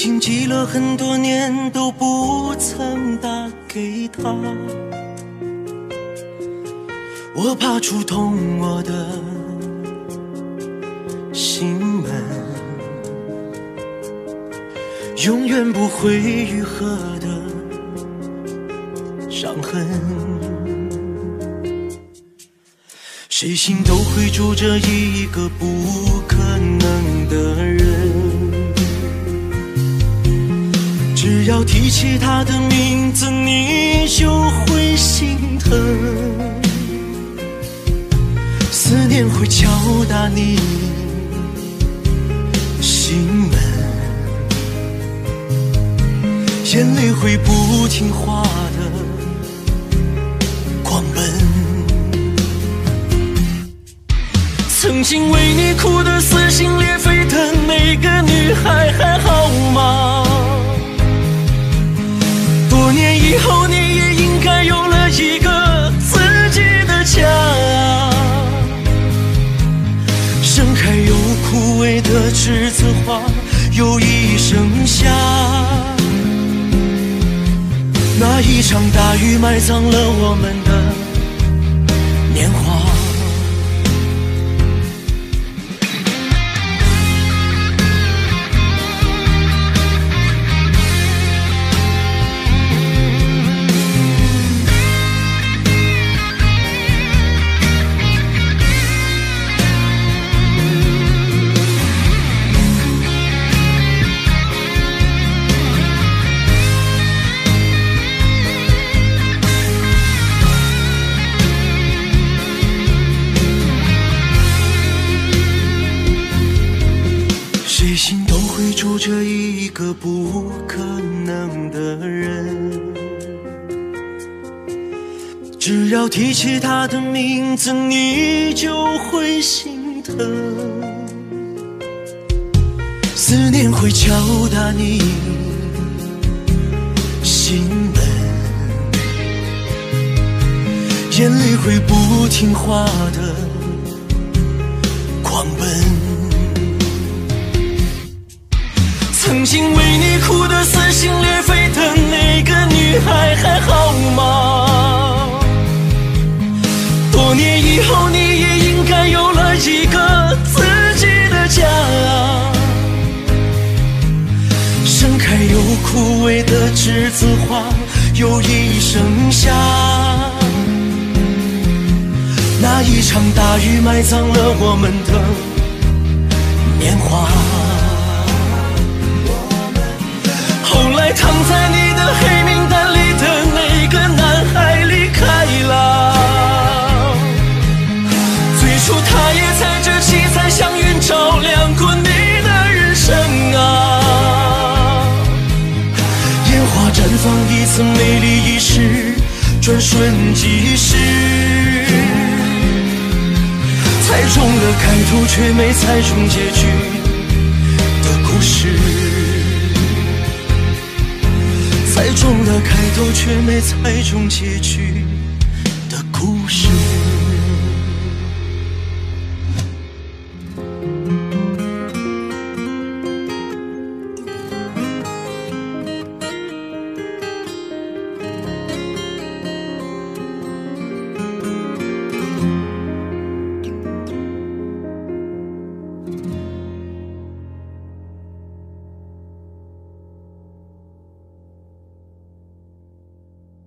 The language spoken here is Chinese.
已经记了很多年都不曾打给他，我怕触痛我的心门，永远不会愈合的伤痕。谁心都会住着一个不可能的人，起他的名字，你就会心疼。思念会敲打你心门，眼泪会不听话的狂奔。曾经为你哭得撕心裂肺的那个女孩还好吗？的栀子花，又一盛夏。那一场大雨埋葬了我们的着一个不可能的人，只要提起他的名字，你就会心疼。思念会敲打你心门，眼泪会不听话的曾经为你哭得撕心裂肺的那个女孩还好吗？多年以后，你也应该有了一个自己的家。盛开又枯萎的栀子花，又一生下。那一场大雨埋葬了我们的年华。在你的黑名单里的那个男孩离开了，最初他也在这七彩祥云照亮过你的人生啊。烟花绽放一次，美丽一时，转瞬即逝，猜中了开头却没猜中结局的故事。中了开头，却没猜中结局的故事。